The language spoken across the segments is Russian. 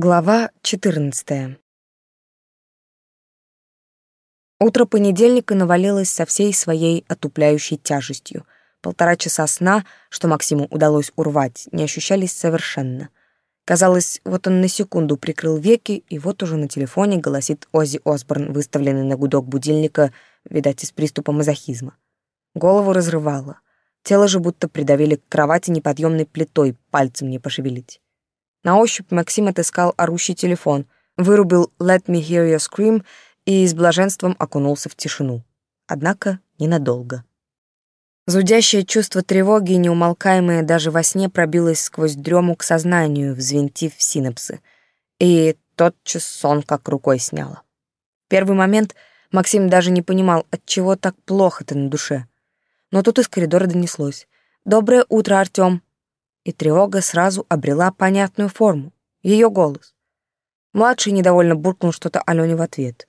Глава 14. Утро понедельника навалилось со всей своей отупляющей тяжестью. Полтора часа сна, что Максиму удалось урвать, не ощущались совершенно. Казалось, вот он на секунду прикрыл веки, и вот уже на телефоне голосит Оззи Осборн, выставленный на гудок будильника, видать, из приступа мазохизма. Голову разрывало. Тело же будто придавили к кровати неподъемной плитой, пальцем не пошевелить. На ощупь Максим отыскал орущий телефон, вырубил «Let me hear your scream» и с блаженством окунулся в тишину. Однако ненадолго. Зудящее чувство тревоги, неумолкаемое даже во сне, пробилось сквозь дрему к сознанию, взвинтив синапсы. И тотчас сон как рукой сняло. В первый момент Максим даже не понимал, от чего так плохо-то на душе. Но тут из коридора донеслось. «Доброе утро, Артём!» И тревога сразу обрела понятную форму — ее голос. Младший недовольно буркнул что-то Алене в ответ.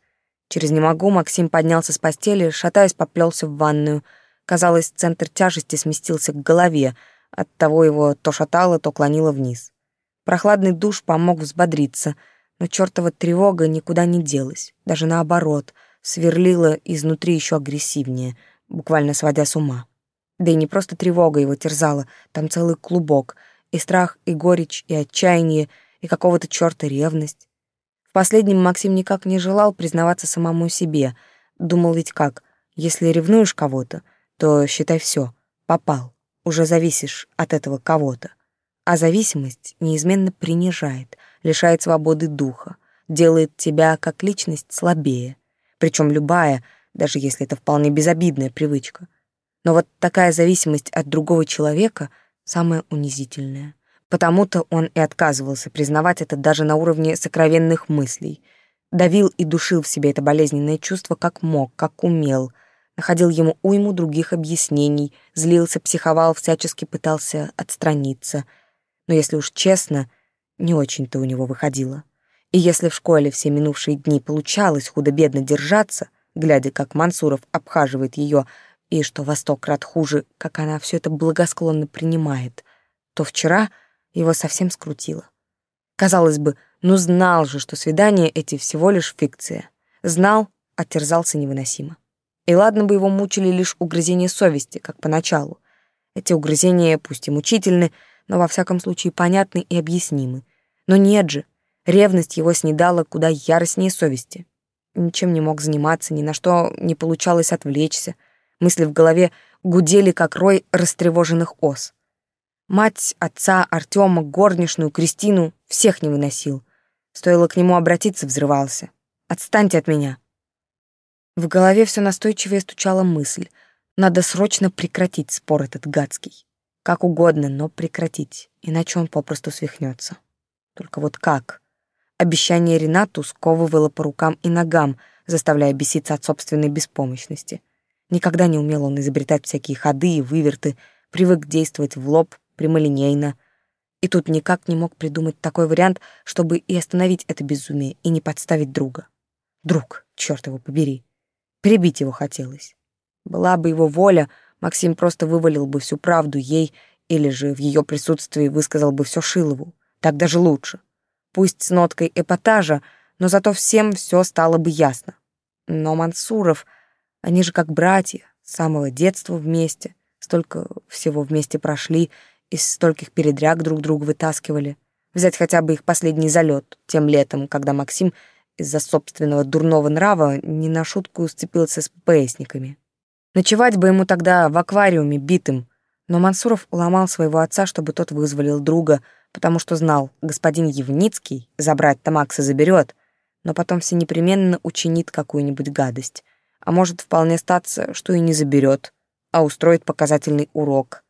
Через «не могу» Максим поднялся с постели, шатаясь, поплелся в ванную. Казалось, центр тяжести сместился к голове, оттого его то шатало, то клонило вниз. Прохладный душ помог взбодриться, но чертова тревога никуда не делась, даже наоборот, сверлила изнутри еще агрессивнее, буквально сводя с ума. Да и не просто тревога его терзала, там целый клубок, и страх, и горечь, и отчаяние, и какого-то чёрта ревность. В последнем Максим никак не желал признаваться самому себе. Думал ведь как, если ревнуешь кого-то, то считай все, попал, уже зависишь от этого кого-то. А зависимость неизменно принижает, лишает свободы духа, делает тебя как личность слабее. Причем любая, даже если это вполне безобидная привычка — но вот такая зависимость от другого человека самая унизительная. Потому-то он и отказывался признавать это даже на уровне сокровенных мыслей. Давил и душил в себе это болезненное чувство как мог, как умел. Находил ему уйму других объяснений, злился, психовал, всячески пытался отстраниться. Но если уж честно, не очень-то у него выходило. И если в школе все минувшие дни получалось худо-бедно держаться, глядя, как Мансуров обхаживает ее, и что во сто крат хуже, как она все это благосклонно принимает, то вчера его совсем скрутило. Казалось бы, ну знал же, что свидания эти всего лишь фикция. Знал, оттерзался невыносимо. И ладно бы его мучили лишь угрызения совести, как поначалу. Эти угрызения, пусть и мучительны, но во всяком случае понятны и объяснимы. Но нет же, ревность его снедала куда яростнее совести. Ничем не мог заниматься, ни на что не получалось отвлечься — Мысли в голове гудели, как рой растревоженных ос. Мать, отца, Артема, горничную, Кристину — всех не выносил. Стоило к нему обратиться, взрывался. «Отстаньте от меня!» В голове все настойчивее стучала мысль. Надо срочно прекратить спор этот гадский. Как угодно, но прекратить, иначе он попросту свихнется. Только вот как? Обещание Ренату сковывало по рукам и ногам, заставляя беситься от собственной беспомощности. Никогда не умел он изобретать всякие ходы и выверты, привык действовать в лоб, прямолинейно. И тут никак не мог придумать такой вариант, чтобы и остановить это безумие, и не подставить друга. Друг, черт его побери. Прибить его хотелось. Была бы его воля, Максим просто вывалил бы всю правду ей или же в ее присутствии высказал бы все Шилову. Так даже лучше. Пусть с ноткой эпатажа, но зато всем все стало бы ясно. Но Мансуров — они же как братья, с самого детства вместе, столько всего вместе прошли, из стольких передряг друг друга вытаскивали. Взять хотя бы их последний залет тем летом, когда Максим из-за собственного дурного нрава не на шутку сцепился с ПСниками. Ночевать бы ему тогда в аквариуме битым, но Мансуров уломал своего отца, чтобы тот вызволил друга, потому что знал, господин Евницкий забрать-то Макса заберет, но потом все непременно учинит какую-нибудь гадость а может вполне статься, что и не заберет, а устроит показательный урок.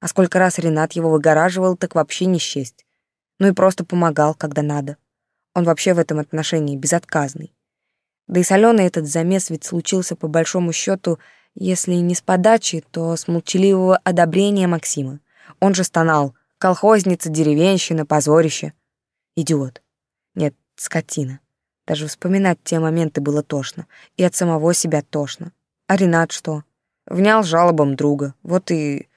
А сколько раз Ренат его выгораживал, так вообще не счесть. Ну и просто помогал, когда надо. Он вообще в этом отношении безотказный. Да и с Аленой этот замес ведь случился по большому счету, если не с подачи, то с молчаливого одобрения Максима. Он же стонал «колхозница, деревенщина, позорище». Идиот. Нет, скотина. Даже вспоминать те моменты было тошно. И от самого себя тошно. А Ренат что? Внял жалобам друга. Вот и...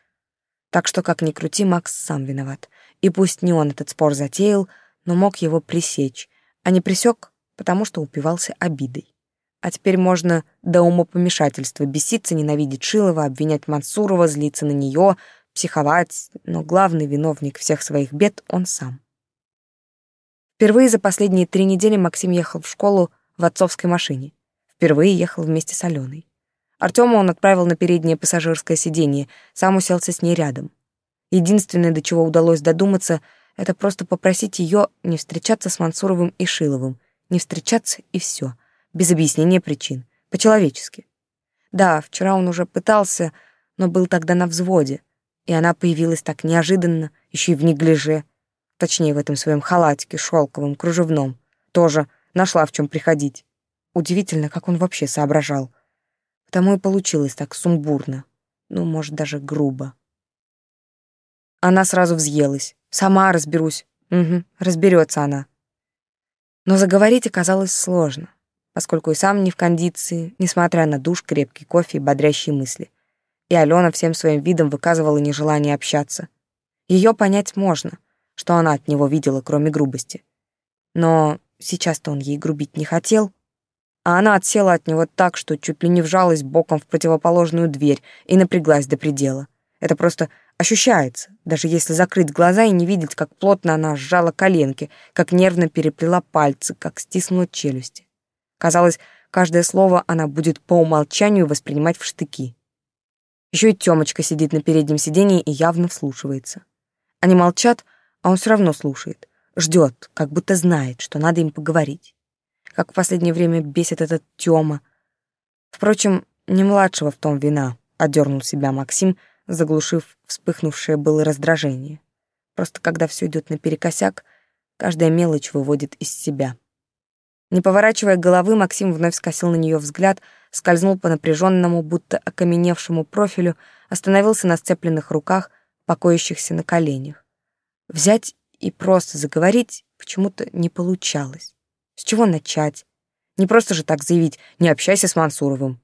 Так что, как ни крути, Макс сам виноват. И пусть не он этот спор затеял, но мог его пресечь, а не пресек, потому что упивался обидой. А теперь можно до умопомешательства беситься, ненавидеть Шилова, обвинять Мансурова, злиться на нее, психовать, но главный виновник всех своих бед — он сам. Впервые за последние три недели Максим ехал в школу в отцовской машине. Впервые ехал вместе с Аленой. Артема он отправил на переднее пассажирское сиденье, сам уселся с ней рядом. Единственное, до чего удалось додуматься, это просто попросить ее не встречаться с Мансуровым и Шиловым, не встречаться и все, без объяснения причин, по-человечески. Да, вчера он уже пытался, но был тогда на взводе, и она появилась так неожиданно, еще и в неглиже, Точнее, в этом своем халатике шелковом, кружевном. Тоже нашла в чем приходить. Удивительно, как он вообще соображал. Потому и получилось так сумбурно. Ну, может, даже грубо. Она сразу взъелась. Сама разберусь. Угу, разберется она. Но заговорить оказалось сложно, поскольку и сам не в кондиции, несмотря на душ, крепкий кофе и бодрящие мысли. И Алена всем своим видом выказывала нежелание общаться. Ее понять можно что она от него видела, кроме грубости. Но сейчас-то он ей грубить не хотел, а она отсела от него так, что чуть ли не вжалась боком в противоположную дверь и напряглась до предела. Это просто ощущается, даже если закрыть глаза и не видеть, как плотно она сжала коленки, как нервно переплела пальцы, как стиснула челюсти. Казалось, каждое слово она будет по умолчанию воспринимать в штыки. Еще и Тёмочка сидит на переднем сидении и явно вслушивается. Они молчат, а он все равно слушает, ждет, как будто знает, что надо им поговорить. Как в последнее время бесит этот Тёма. Впрочем, не младшего в том вина, одернул себя Максим, заглушив вспыхнувшее было раздражение. Просто когда все идет наперекосяк, каждая мелочь выводит из себя. Не поворачивая головы, Максим вновь скосил на нее взгляд, скользнул по напряженному, будто окаменевшему профилю, остановился на сцепленных руках, покоящихся на коленях. Взять и просто заговорить почему-то не получалось. С чего начать? Не просто же так заявить «не общайся с Мансуровым».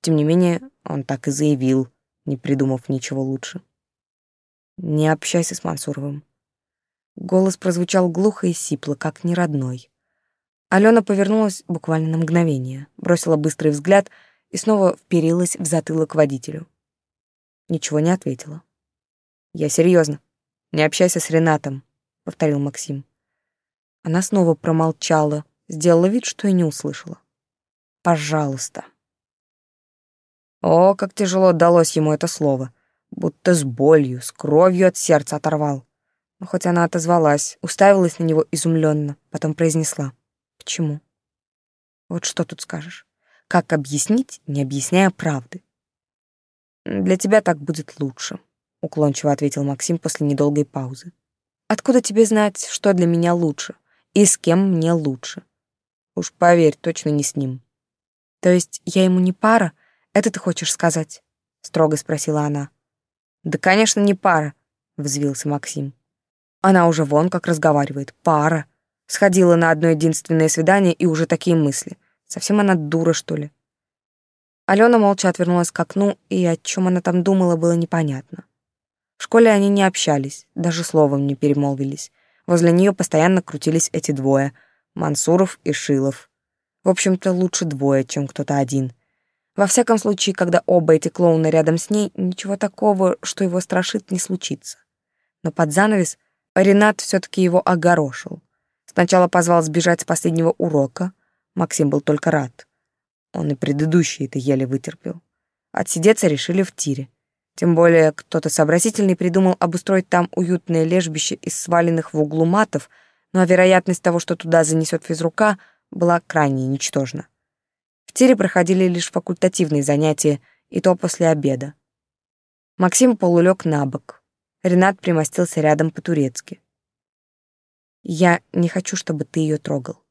Тем не менее, он так и заявил, не придумав ничего лучше. «Не общайся с Мансуровым». Голос прозвучал глухо и сипло, как неродной. Алена повернулась буквально на мгновение, бросила быстрый взгляд и снова вперилась в затылок водителю. Ничего не ответила. «Я серьезно. Не общайся с Ренатом, повторил Максим. Она снова промолчала, сделала вид, что и не услышала. Пожалуйста. О, как тяжело далось ему это слово, будто с болью, с кровью от сердца оторвал. Но хоть она отозвалась, уставилась на него изумленно, потом произнесла: "Почему? Вот что тут скажешь? Как объяснить, не объясняя правды? Для тебя так будет лучше уклончиво ответил Максим после недолгой паузы. Откуда тебе знать, что для меня лучше и с кем мне лучше? Уж поверь, точно не с ним. То есть я ему не пара? Это ты хочешь сказать? строго спросила она. Да, конечно, не пара, взвился Максим. Она уже вон как разговаривает. Пара. Сходила на одно единственное свидание и уже такие мысли. Совсем она дура, что ли? Алена молча отвернулась к окну, и о чем она там думала, было непонятно. В школе они не общались, даже словом не перемолвились. Возле нее постоянно крутились эти двое — Мансуров и Шилов. В общем-то, лучше двое, чем кто-то один. Во всяком случае, когда оба эти клоуны рядом с ней, ничего такого, что его страшит, не случится. Но под занавес Ренат все-таки его огорошил. Сначала позвал сбежать с последнего урока. Максим был только рад. Он и предыдущий это еле вытерпел. Отсидеться решили в тире. Тем более кто-то сообразительный придумал обустроить там уютное лежбище из сваленных в углу матов, но вероятность того, что туда занесет физрука, была крайне ничтожна. В тире проходили лишь факультативные занятия, и то после обеда. Максим полулег на бок. Ренат примостился рядом по-турецки. «Я не хочу, чтобы ты ее трогал»,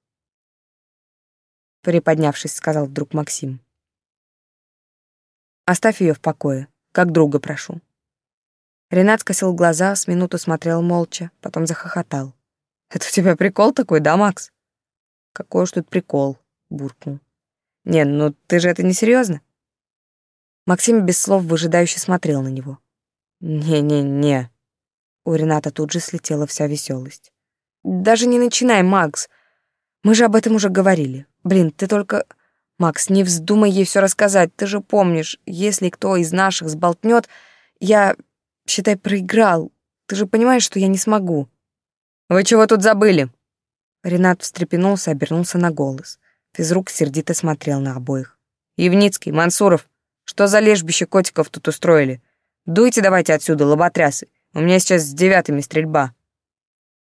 — приподнявшись, сказал вдруг Максим. «Оставь ее в покое. Как друга прошу. Ренат скосил глаза, с минуту смотрел молча, потом захохотал. «Это у тебя прикол такой, да, Макс?» «Какой уж тут прикол», — буркнул. «Не, ну ты же это не серьезно? Максим без слов выжидающе смотрел на него. «Не-не-не». У Рената тут же слетела вся веселость. Даже не начинай, Макс. Мы же об этом уже говорили. Блин, ты только... Макс, не вздумай ей все рассказать. Ты же помнишь, если кто из наших сболтнет, я, считай, проиграл. Ты же понимаешь, что я не смогу. Вы чего тут забыли? Ренат встрепенулся, обернулся на голос. Физрук сердито смотрел на обоих. «Евницкий, Мансуров, что за лежбище котиков тут устроили? Дуйте давайте отсюда, лоботрясы. У меня сейчас с девятыми стрельба».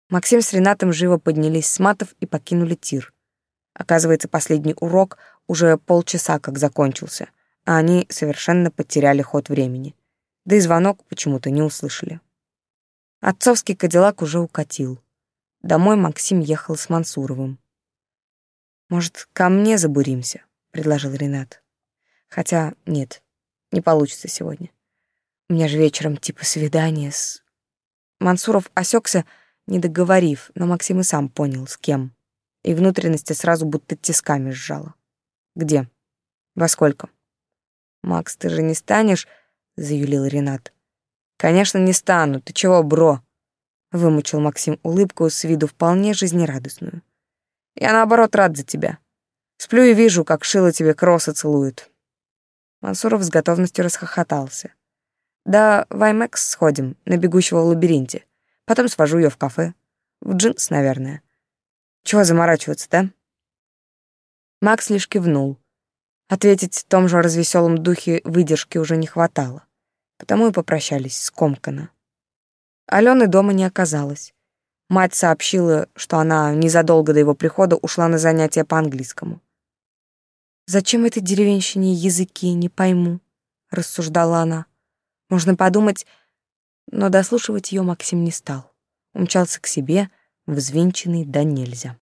Максим с Ренатом живо поднялись с матов и покинули тир. Оказывается, последний урок уже полчаса как закончился, а они совершенно потеряли ход времени. Да и звонок почему-то не услышали. Отцовский кадиллак уже укатил. Домой Максим ехал с Мансуровым. «Может, ко мне забуримся?» — предложил Ренат. «Хотя нет, не получится сегодня. У меня же вечером типа свидание с...» Мансуров осекся, не договорив, но Максим и сам понял, с кем. И внутренности сразу будто тисками сжало. «Где? Во сколько?» «Макс, ты же не станешь...» — заюлил Ренат. «Конечно, не стану. Ты чего, бро?» — вымучил Максим улыбку с виду вполне жизнерадостную. Я, наоборот, рад за тебя. Сплю и вижу, как Шила тебе кроссы целует». Мансуров с готовностью расхохотался. «Да в Аймекс сходим, на бегущего в лабиринте. Потом свожу ее в кафе. В джинс, наверное. Чего заморачиваться, да?» Макс лишь кивнул. Ответить в том же развеселом духе выдержки уже не хватало. Потому и попрощались скомканно. Алены дома не оказалось. Мать сообщила, что она незадолго до его прихода ушла на занятия по английскому. «Зачем этой деревенщине языки, не пойму», — рассуждала она. «Можно подумать...» Но дослушивать ее Максим не стал. Умчался к себе, взвинченный да нельзя.